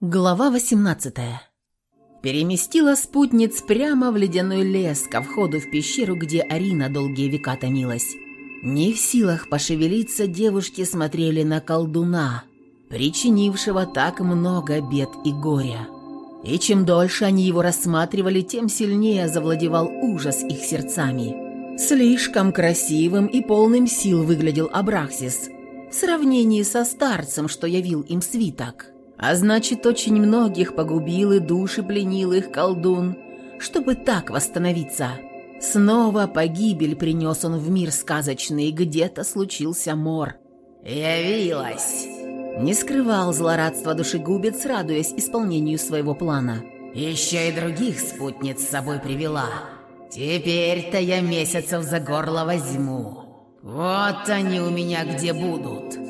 Глава 18 Переместила спутниц прямо в ледяной лес, ко входу в пещеру, где Арина долгие века томилась. Не в силах пошевелиться, девушки смотрели на колдуна, причинившего так много бед и горя. И чем дольше они его рассматривали, тем сильнее завладевал ужас их сердцами. Слишком красивым и полным сил выглядел Абрахсис в сравнении со старцем, что явил им свиток. А значит, очень многих погубил и души пленил их колдун, чтобы так восстановиться. Снова погибель принес он в мир сказочный, где-то случился мор. «Явилась!» Не скрывал злорадства душегубец, радуясь исполнению своего плана. «Еще и других спутниц с собой привела. Теперь-то я месяцев за горло возьму. Вот они у меня где будут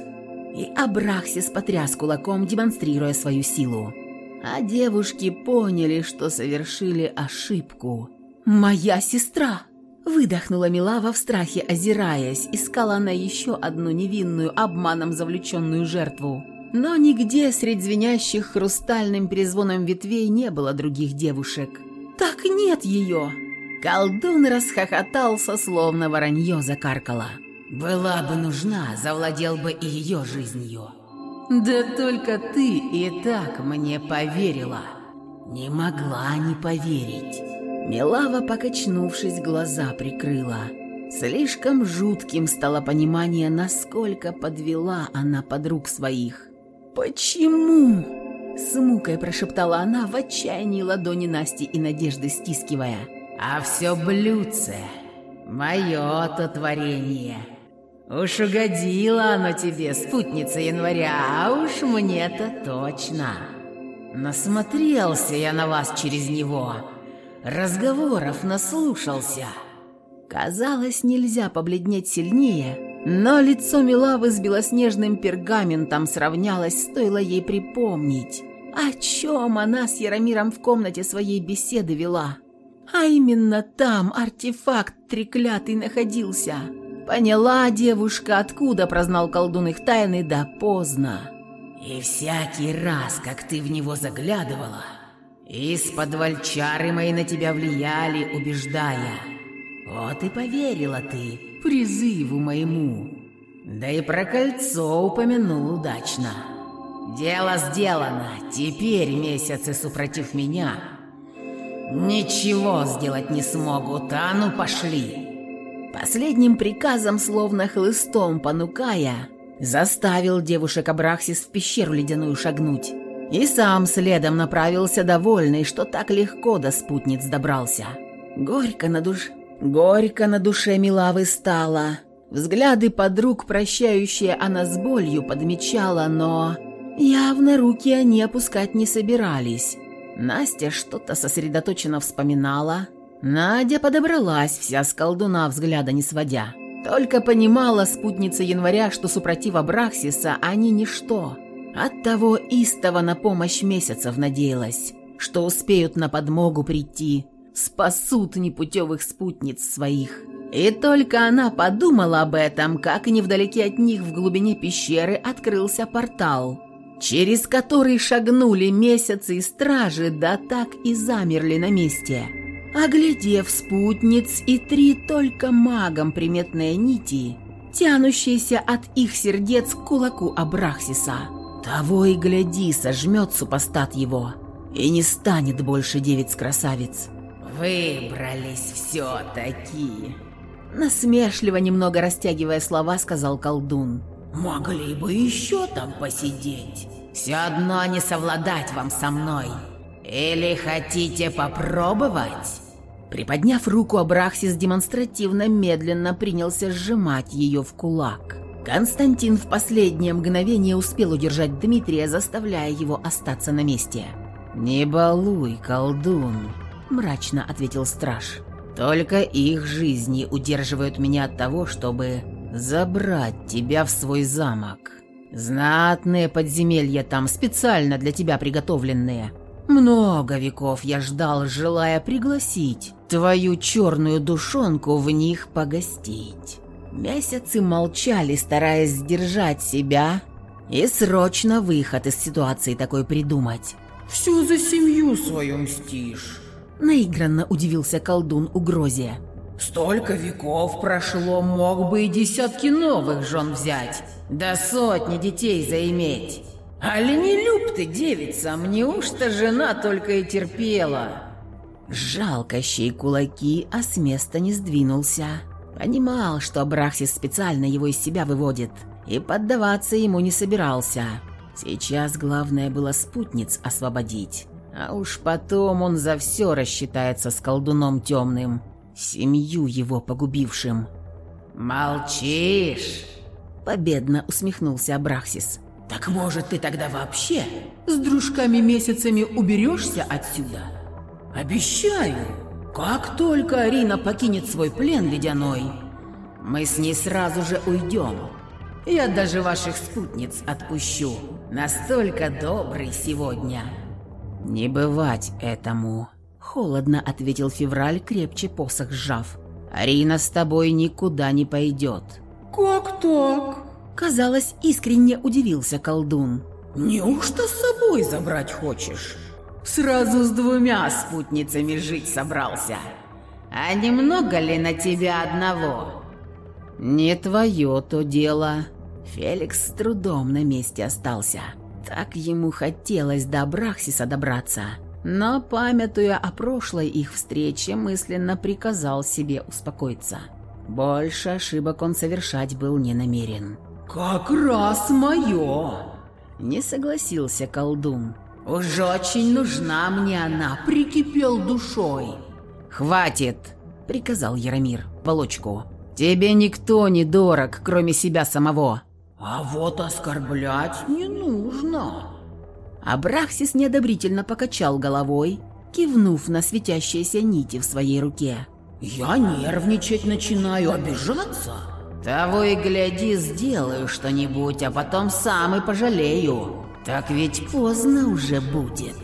и Абрахсис потряс кулаком, демонстрируя свою силу. А девушки поняли, что совершили ошибку. «Моя сестра!» Выдохнула Милава в страхе, озираясь, искала она еще одну невинную, обманом завлеченную жертву. Но нигде среди звенящих хрустальным перезвоном ветвей не было других девушек. «Так нет ее!» Колдун расхохотался, словно воронье закаркало. Была бы нужна, завладел бы и ее жизнью. Да только ты и так мне поверила. Не могла не поверить. Милава, покачнувшись, глаза прикрыла. Слишком жутким стало понимание, насколько подвела она подруг своих. «Почему?» С мукой прошептала она в отчаянии ладони Насти и Надежды стискивая. «А все блюдце, мое-то творение». Уж угодила оно тебе, спутница января, а уж мне-то точно. Насмотрелся я на вас через него, разговоров наслушался. Казалось, нельзя побледнеть сильнее, но лицо Милавы с белоснежным пергаментом сравнялось, стоило ей припомнить, о чем она с Яромиром в комнате своей беседы вела. А именно там артефакт треклятый находился — Поняла девушка, откуда прознал колдун их тайны, да поздно. И всякий раз, как ты в него заглядывала, из-под вольчары мои на тебя влияли, убеждая. Вот и поверила ты призыву моему. Да и про кольцо упомянул удачно. Дело сделано, теперь месяцы супротив меня. Ничего сделать не смогут, а ну пошли. Последним приказом, словно хлыстом понукая, заставил девушек Абрахсис в пещеру ледяную шагнуть. И сам следом направился довольный, что так легко до спутниц добрался. Горько на душе... Горько на душе Милавы стало. Взгляды подруг, прощающие она с болью, подмечала, но... Явно руки они опускать не собирались. Настя что-то сосредоточенно вспоминала, Надя подобралась, вся с колдуна взгляда не сводя. Только понимала спутница января, что супротив Абрахсиса они ничто. Оттого истово на помощь месяцев надеялась, что успеют на подмогу прийти, спасут непутевых спутниц своих. И только она подумала об этом, как невдалеке от них в глубине пещеры открылся портал, через который шагнули месяцы и стражи, да так и замерли на месте – Оглядев спутниц и три только магам приметные нити, тянущиеся от их сердец к кулаку Абрахсиса. Того и гляди, сожмет супостат его, и не станет больше девиц-красавиц. «Выбрались все-таки!» Насмешливо, немного растягивая слова, сказал колдун. «Могли бы еще там посидеть. Все одно не совладать вам со мной. Или хотите попробовать?» Приподняв руку, Абрахсис демонстративно медленно принялся сжимать ее в кулак. Константин в последнее мгновение успел удержать Дмитрия, заставляя его остаться на месте. «Не балуй, колдун», – мрачно ответил страж. «Только их жизни удерживают меня от того, чтобы забрать тебя в свой замок. Знатные подземелья там специально для тебя приготовленные. Много веков я ждал, желая пригласить твою черную душонку в них погостить». Месяцы молчали, стараясь сдержать себя, и срочно выход из ситуации такой придумать. «Все за семью свою мстишь!» Наигранно удивился колдун угрозе. «Столько веков прошло, мог бы и десятки новых жен взять, да сотни детей заиметь. Али не люб ты, девица, неужто жена только и терпела?» Жалко щей кулаки, а с места не сдвинулся. Понимал, что Абрахсис специально его из себя выводит, и поддаваться ему не собирался. Сейчас главное было спутниц освободить. А уж потом он за все рассчитается с колдуном темным, семью его погубившим. «Молчишь?» Победно усмехнулся Абрахсис. «Так может ты тогда вообще с дружками-месяцами уберешься отсюда?» «Обещаю, как только Арина покинет свой плен ледяной, мы с ней сразу же уйдем. Я даже ваших спутниц отпущу. Настолько добрый сегодня». «Не бывать этому», — холодно ответил Февраль, крепче посох сжав. «Арина с тобой никуда не пойдет». «Как так?» Казалось, искренне удивился колдун. «Неужто с собой забрать хочешь? Сразу с двумя спутницами жить собрался. А немного ли на тебя одного?» «Не твое то дело». Феликс с трудом на месте остался. Так ему хотелось до Брахсиса добраться. Но, памятуя о прошлой их встрече, мысленно приказал себе успокоиться. Больше ошибок он совершать был не намерен. «Как раз мое!» Не согласился колдун. «Уж очень нужна мне она, прикипел душой!» «Хватит!» — приказал Яромир. «Волочку, тебе никто не дорог, кроме себя самого!» «А вот оскорблять не нужно!» Абрахсис неодобрительно покачал головой, кивнув на светящиеся нити в своей руке. «Я нервничать начинаю, обижаться?» «Того и гляди, сделаю что-нибудь, а потом сам и пожалею. Так ведь поздно уже будет».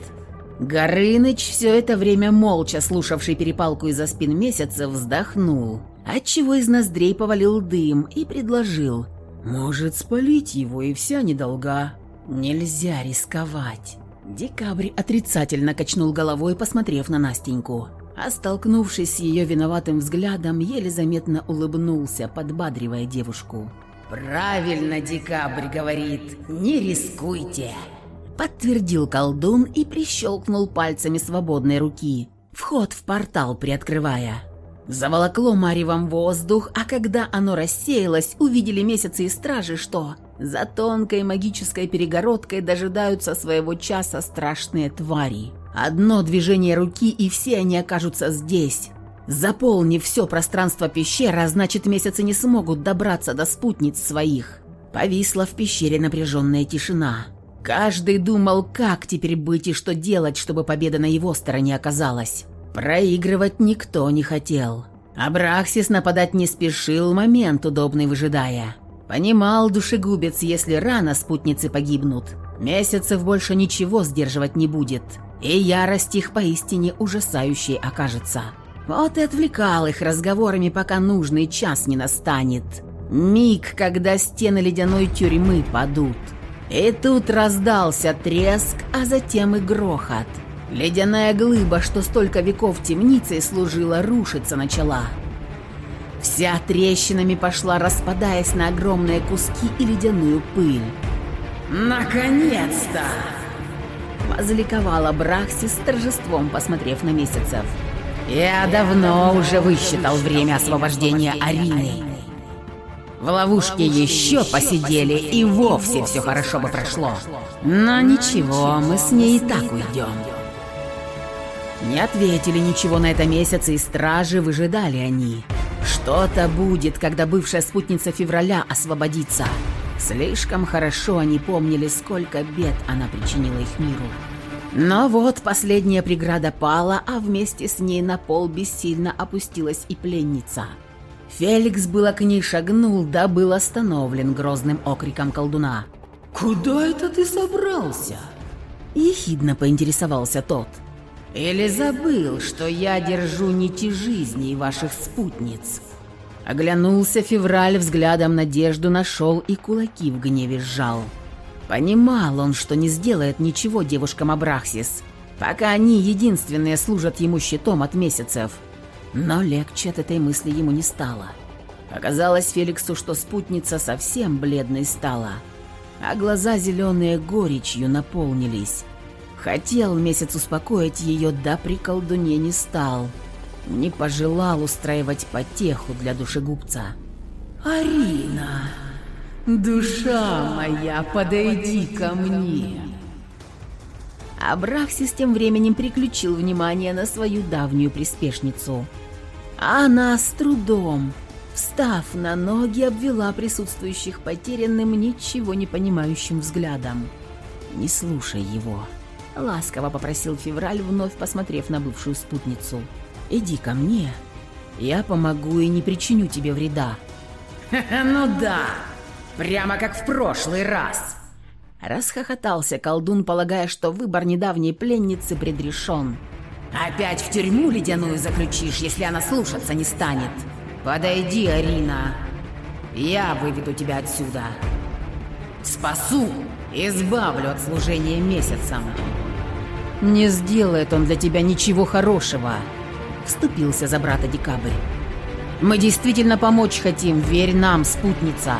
Горыныч, все это время молча слушавший перепалку из-за спин месяца, вздохнул, отчего из ноздрей повалил дым и предложил – может, спалить его и вся недолга. Нельзя рисковать. Декабрь отрицательно качнул головой, посмотрев на Настеньку. А столкнувшись с ее виноватым взглядом, еле заметно улыбнулся, подбадривая девушку. «Правильно Декабрь говорит, не рискуйте!» Подтвердил колдун и прищелкнул пальцами свободной руки, вход в портал приоткрывая. Заволокло маревом воздух, а когда оно рассеялось, увидели месяцы и стражи, что за тонкой магической перегородкой дожидаются своего часа страшные твари. Одно движение руки, и все они окажутся здесь. Заполнив все пространство пещеры, а значит, месяцы не смогут добраться до спутниц своих. Повисла в пещере напряженная тишина. Каждый думал, как теперь быть и что делать, чтобы победа на его стороне оказалась. Проигрывать никто не хотел. Абрахсис нападать не спешил, момент удобный выжидая. Понимал душегубец, если рано спутницы погибнут, месяцев больше ничего сдерживать не будет, и ярость их поистине ужасающей окажется. Вот и отвлекал их разговорами, пока нужный час не настанет. Миг, когда стены ледяной тюрьмы падут. И тут раздался треск, а затем и грохот – Ледяная глыба, что столько веков темницей служила, рушиться начала. Вся трещинами пошла, распадаясь на огромные куски и ледяную пыль. «Наконец-то!» Возликовала Брахси с торжеством, посмотрев на месяцев. «Я давно уже высчитал время освобождения Арины. В ловушке еще посидели, и вовсе все хорошо бы прошло. Но ничего, мы с ней и так уйдем». Не ответили ничего на это месяце, и стражи выжидали они. Что-то будет, когда бывшая спутница февраля освободится. Слишком хорошо они помнили, сколько бед она причинила их миру. Но вот последняя преграда пала, а вместе с ней на пол бессильно опустилась и пленница. Феликс было к ней шагнул, да был остановлен грозным окриком колдуна. «Куда это ты собрался?» Ехидно поинтересовался тот – или забыл, что я держу нити жизни ваших спутниц?» Оглянулся февраль, взглядом надежду нашел и кулаки в гневе сжал. Понимал он, что не сделает ничего девушкам Абрахсис, пока они единственные служат ему щитом от месяцев. Но легче от этой мысли ему не стало. Оказалось Феликсу, что спутница совсем бледной стала, а глаза зеленые горечью наполнились. Хотел месяц успокоить ее, да при колдуне не стал. Не пожелал устраивать потеху для душегубца. «Арина, душа моя, подойди ко мне!» Абрахсис тем временем приключил внимание на свою давнюю приспешницу. Она с трудом, встав на ноги, обвела присутствующих потерянным, ничего не понимающим взглядом. «Не слушай его», — ласково попросил Февраль, вновь посмотрев на бывшую спутницу. «Иди ко мне, я помогу и не причиню тебе вреда». «Ну да, прямо как в прошлый раз!» Расхохотался колдун, полагая, что выбор недавней пленницы предрешен. «Опять в тюрьму ледяную заключишь, если она слушаться не станет. Подойди, Арина. Я выведу тебя отсюда. Спасу, избавлю от служения месяцам». «Не сделает он для тебя ничего хорошего», — вступился за брата Декабрь. «Мы действительно помочь хотим, верь нам, спутница.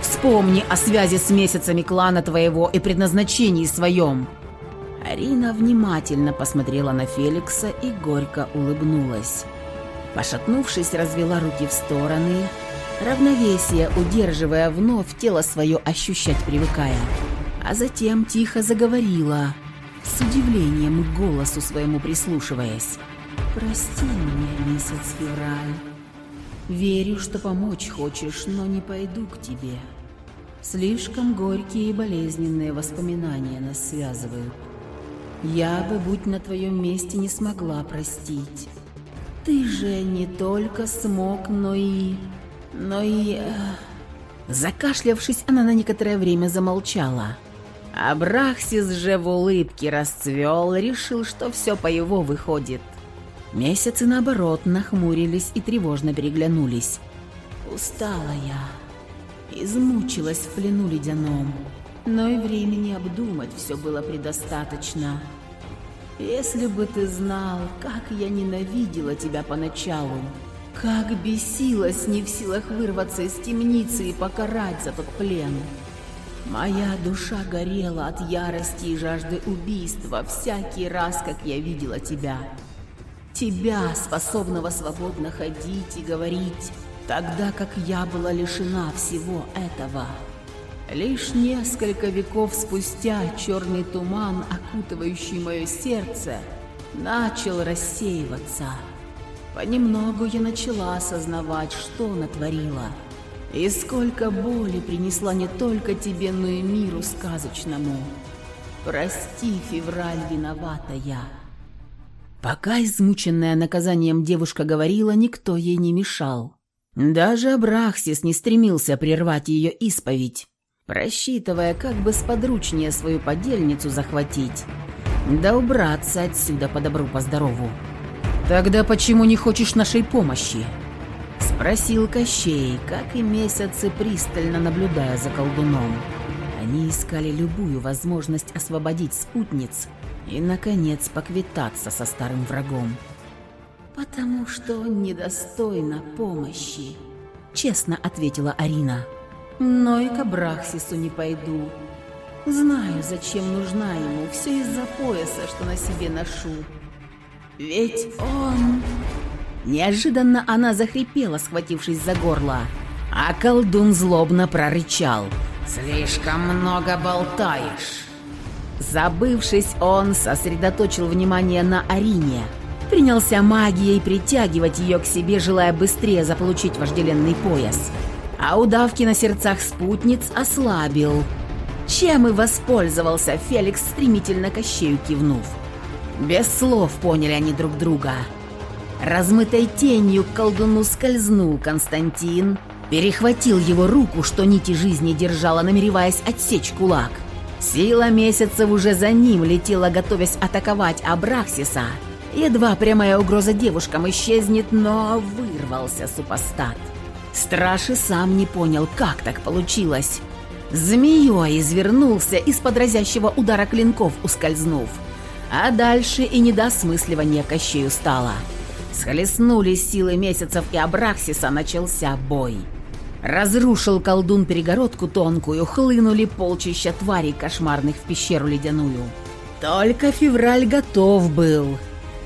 Вспомни о связи с месяцами клана твоего и предназначении своем». Арина внимательно посмотрела на Феликса и горько улыбнулась. Пошатнувшись, развела руки в стороны, равновесие удерживая вновь тело свое ощущать привыкая. А затем тихо заговорила, с удивлением к голосу своему прислушиваясь. «Прости меня, месяц февраль. Верю, что помочь хочешь, но не пойду к тебе. Слишком горькие и болезненные воспоминания нас связывают. Я бы, будь на твоем месте, не смогла простить. Ты же не только смог, но и... но и... Э... Закашлявшись, она на некоторое время замолчала. Абрахсис же в улыбке расцвел, решил, что все по его выходит. Месяцы, наоборот, нахмурились и тревожно переглянулись. Устала я, измучилась в плену ледяном, но и времени обдумать все было предостаточно. Если бы ты знал, как я ненавидела тебя поначалу, как бесилась, не в силах вырваться из темницы и покарать за тот плен. Моя душа горела от ярости и жажды убийства всякий раз, как я видела тебя. Тебя, способного свободно ходить и говорить, тогда как я была лишена всего этого. Лишь несколько веков спустя черный туман, окутывающий мое сердце, начал рассеиваться. Понемногу я начала осознавать, что натворила. И сколько боли принесла не только тебе, но и миру сказочному. Прости, февраль, виновата я. Пока измученная наказанием девушка говорила, никто ей не мешал. Даже Абрахсис не стремился прервать ее исповедь, просчитывая, как бы сподручнее свою подельницу захватить, да убраться отсюда по добру, по здорову. «Тогда почему не хочешь нашей помощи?» Спросил Кощей, как и месяцы пристально наблюдая за колдуном. Они искали любую возможность освободить спутниц и, наконец, поквитаться со старым врагом. «Потому что он недостойна помощи», — честно ответила Арина но и к Абрахсису не пойду. Знаю, зачем нужна ему, все из-за пояса, что на себе ношу. Ведь он... Неожиданно она захрипела, схватившись за горло, а колдун злобно прорычал. «Слишком много болтаешь!» Забывшись, он сосредоточил внимание на Арине, принялся магией притягивать ее к себе, желая быстрее заполучить вожделенный пояс а удавки на сердцах спутниц ослабил. Чем и воспользовался Феликс, стремительно Кощею кивнув. Без слов поняли они друг друга. Размытой тенью к колдуну скользнул Константин, перехватил его руку, что нити жизни держала, намереваясь отсечь кулак. Сила месяцев уже за ним летела, готовясь атаковать Абраксиса. Едва прямая угроза девушкам исчезнет, но вырвался супостат. Страж и сам не понял, как так получилось. Змеей извернулся из-под разящего удара клинков, ускользнув. А дальше и недосмысливание Кощею стало. Схлестнулись силы месяцев, и Абраксиса начался бой. Разрушил колдун перегородку тонкую, хлынули полчища тварей кошмарных в пещеру ледяную. Только февраль готов был.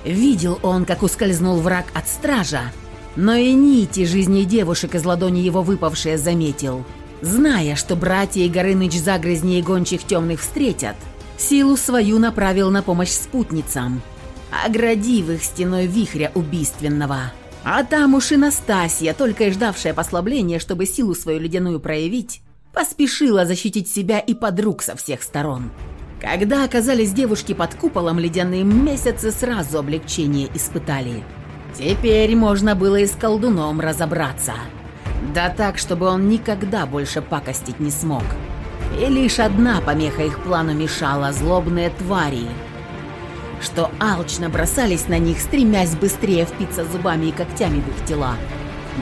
Видел он, как ускользнул враг от стража, но и нити жизни девушек из ладони его выпавшие заметил. Зная, что братья и Горыныч загрязней гончих темных встретят, силу свою направил на помощь спутницам, оградив их стеной вихря убийственного. А там уж и Настасья, только и ждавшая послабления, чтобы силу свою ледяную проявить, поспешила защитить себя и подруг со всех сторон. Когда оказались девушки под куполом ледяным, месяцы сразу облегчение испытали. Теперь можно было и с колдуном разобраться. Да так, чтобы он никогда больше пакостить не смог. И лишь одна помеха их плану мешала – злобные твари – что алчно бросались на них, стремясь быстрее впиться зубами и когтями в их тела.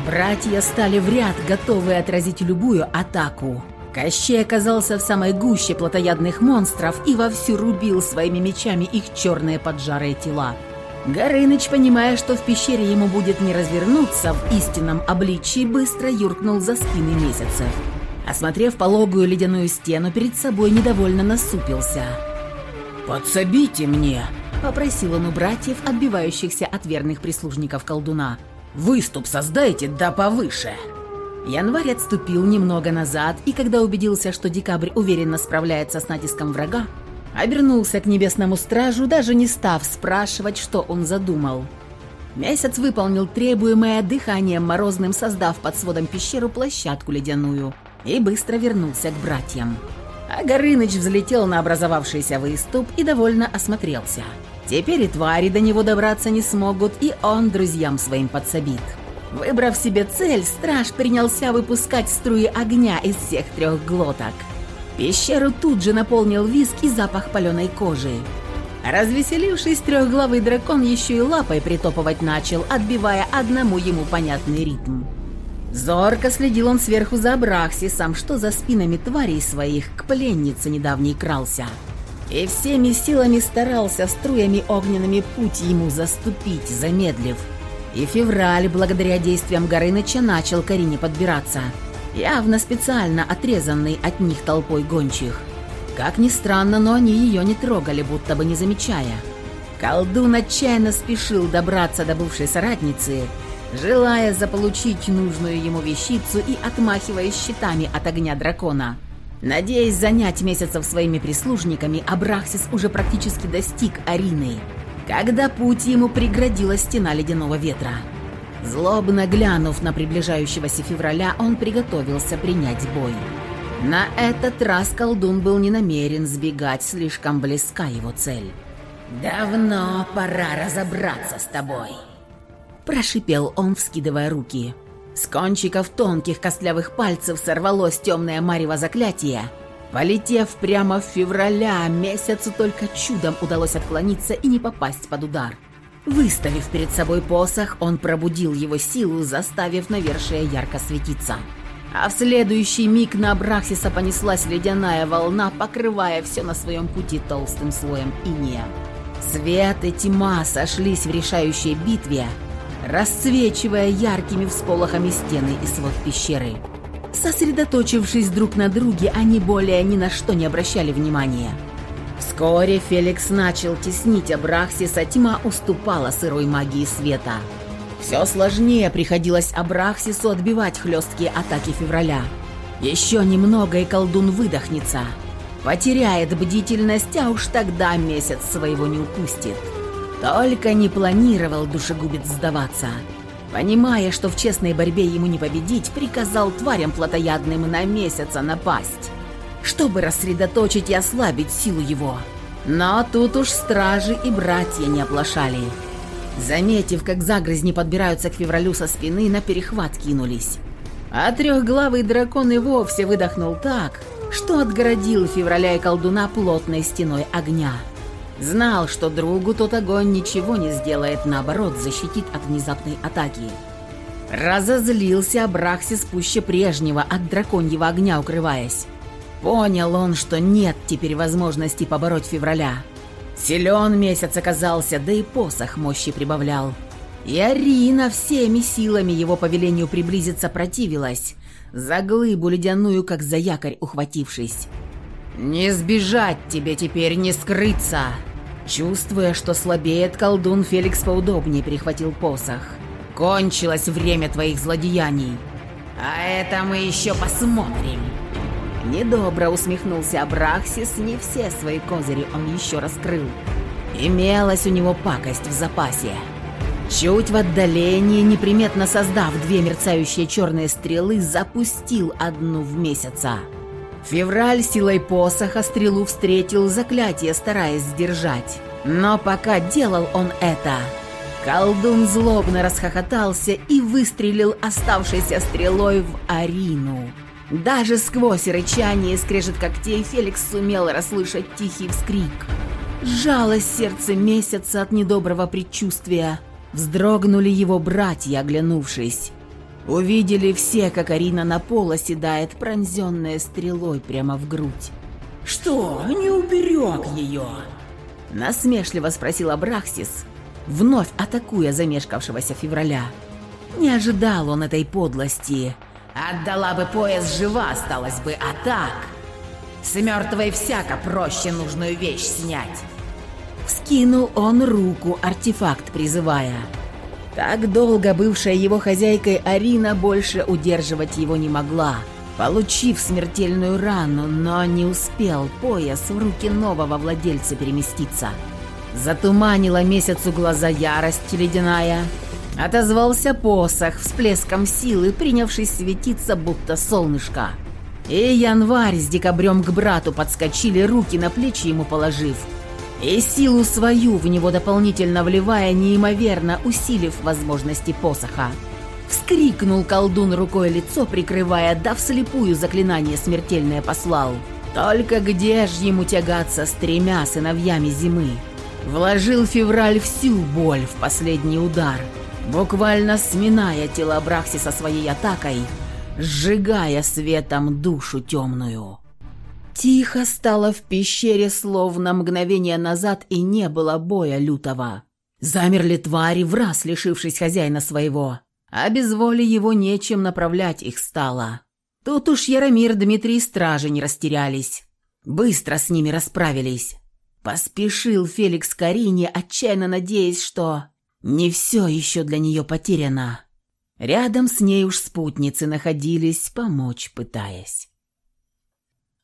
Братья стали в ряд, готовые отразить любую атаку. Кощей оказался в самой гуще плотоядных монстров и вовсю рубил своими мечами их черные поджарые тела. Горыныч, понимая, что в пещере ему будет не развернуться в истинном обличии, быстро юркнул за спины месяцев. Осмотрев пологую ледяную стену, перед собой недовольно насупился. «Подсобите мне!» Попросил он у братьев, отбивающихся от верных прислужников колдуна. «Выступ создайте, да повыше!» Январь отступил немного назад, и когда убедился, что Декабрь уверенно справляется с натиском врага, обернулся к небесному стражу, даже не став спрашивать, что он задумал. Месяц выполнил требуемое дыханием морозным, создав под сводом пещеру площадку ледяную, и быстро вернулся к братьям. А Горыныч взлетел на образовавшийся выступ и довольно осмотрелся. Теперь и твари до него добраться не смогут, и он друзьям своим подсобит. Выбрав себе цель, страж принялся выпускать струи огня из всех трех глоток. Пещеру тут же наполнил виск и запах паленой кожи. Развеселившись, трехглавый дракон еще и лапой притопывать начал, отбивая одному ему понятный ритм. Зорко следил он сверху за Абрахсисом, что за спинами тварей своих к пленнице недавней крался и всеми силами старался струями огненными путь ему заступить, замедлив. И февраль, благодаря действиям Горыныча, начал к подбираться, явно специально отрезанный от них толпой гончих. Как ни странно, но они ее не трогали, будто бы не замечая. Колдун отчаянно спешил добраться до бывшей соратницы, желая заполучить нужную ему вещицу и отмахиваясь щитами от огня дракона – Надеясь занять месяцев своими прислужниками, Абрахсис уже практически достиг Арины, когда путь ему преградила стена ледяного ветра. Злобно глянув на приближающегося февраля, он приготовился принять бой. На этот раз колдун был не намерен сбегать, слишком близка его цель. «Давно пора разобраться с тобой», – прошипел он, вскидывая руки. С кончиков тонких костлявых пальцев сорвалось темное марево заклятие. Полетев прямо в февраля, месяцу только чудом удалось отклониться и не попасть под удар. Выставив перед собой посох, он пробудил его силу, заставив навершие ярко светиться. А в следующий миг на Абрахсиса понеслась ледяная волна, покрывая все на своем пути толстым слоем инея. Свет и тьма сошлись в решающей битве, расцвечивая яркими всполохами стены и свод пещеры. Сосредоточившись друг на друге, они более ни на что не обращали внимания. Вскоре Феликс начал теснить Абрахсиса, тьма уступала сырой магии света. Все сложнее приходилось Абрахсису отбивать хлесткие атаки февраля. Еще немного, и колдун выдохнется. Потеряет бдительность, а уж тогда месяц своего не упустит. Только не планировал душегубец сдаваться. Понимая, что в честной борьбе ему не победить, приказал тварям плотоядным на месяца напасть, чтобы рассредоточить и ослабить силу его. Но тут уж стражи и братья не оплошали. Заметив, как загрызни подбираются к февралю со спины, на перехват кинулись. А трехглавый дракон и вовсе выдохнул так, что отгородил февраля и колдуна плотной стеной огня. Знал, что другу тот огонь ничего не сделает, наоборот, защитит от внезапной атаки. Разозлился Абрахсис пуще прежнего, от драконьего огня укрываясь. Понял он, что нет теперь возможности побороть февраля. Силен месяц оказался, да и посох мощи прибавлял. И Арина всеми силами его повелению приблизиться противилась, за глыбу ледяную, как за якорь ухватившись. «Не сбежать тебе теперь, не скрыться!» Чувствуя, что слабеет, колдун Феликс поудобнее перехватил посох. «Кончилось время твоих злодеяний!» «А это мы еще посмотрим!» Недобро усмехнулся Абрахсис, не все свои козыри он еще раскрыл. Имелась у него пакость в запасе. Чуть в отдалении, неприметно создав две мерцающие черные стрелы, запустил одну в месяца. Февраль силой посоха стрелу встретил, заклятие стараясь сдержать. Но пока делал он это, колдун злобно расхохотался и выстрелил оставшейся стрелой в Арину. Даже сквозь рычание и скрежет когтей Феликс сумел расслышать тихий вскрик. Жалось сердце месяца от недоброго предчувствия. Вздрогнули его братья, оглянувшись. Увидели все, как Арина на пол оседает, пронзенная стрелой прямо в грудь. «Что, не уберег ее?» Насмешливо спросил Абрахсис, вновь атакуя замешкавшегося февраля. Не ожидал он этой подлости. Отдала бы пояс, жива осталась бы, а так... С мертвой всяко проще нужную вещь снять. Вскинул он руку, артефакт призывая. Так долго бывшая его хозяйкой Арина больше удерживать его не могла, получив смертельную рану, но не успел пояс в руки нового владельца переместиться. Затуманила месяцу глаза ярость ледяная, Отозвался посох всплеском силы, принявшись светиться, будто солнышко. И январь с декабрем к брату подскочили, руки на плечи ему положив. И силу свою в него дополнительно вливая, неимоверно усилив возможности посоха. Вскрикнул колдун рукой лицо, прикрывая, да вслепую заклинание смертельное послал. Только где ж ему тягаться с тремя сыновьями зимы? Вложил февраль всю боль в последний удар – буквально сминая тело Брахсиса своей атакой, сжигая светом душу темную. Тихо стало в пещере, словно мгновение назад и не было боя лютого. Замерли твари, в раз лишившись хозяина своего, а без воли его нечем направлять их стало. Тут уж Яромир, Дмитрий и стражи не растерялись. Быстро с ними расправились. Поспешил Феликс к Арине, отчаянно надеясь, что не все еще для нее потеряно. Рядом с ней уж спутницы находились, помочь пытаясь.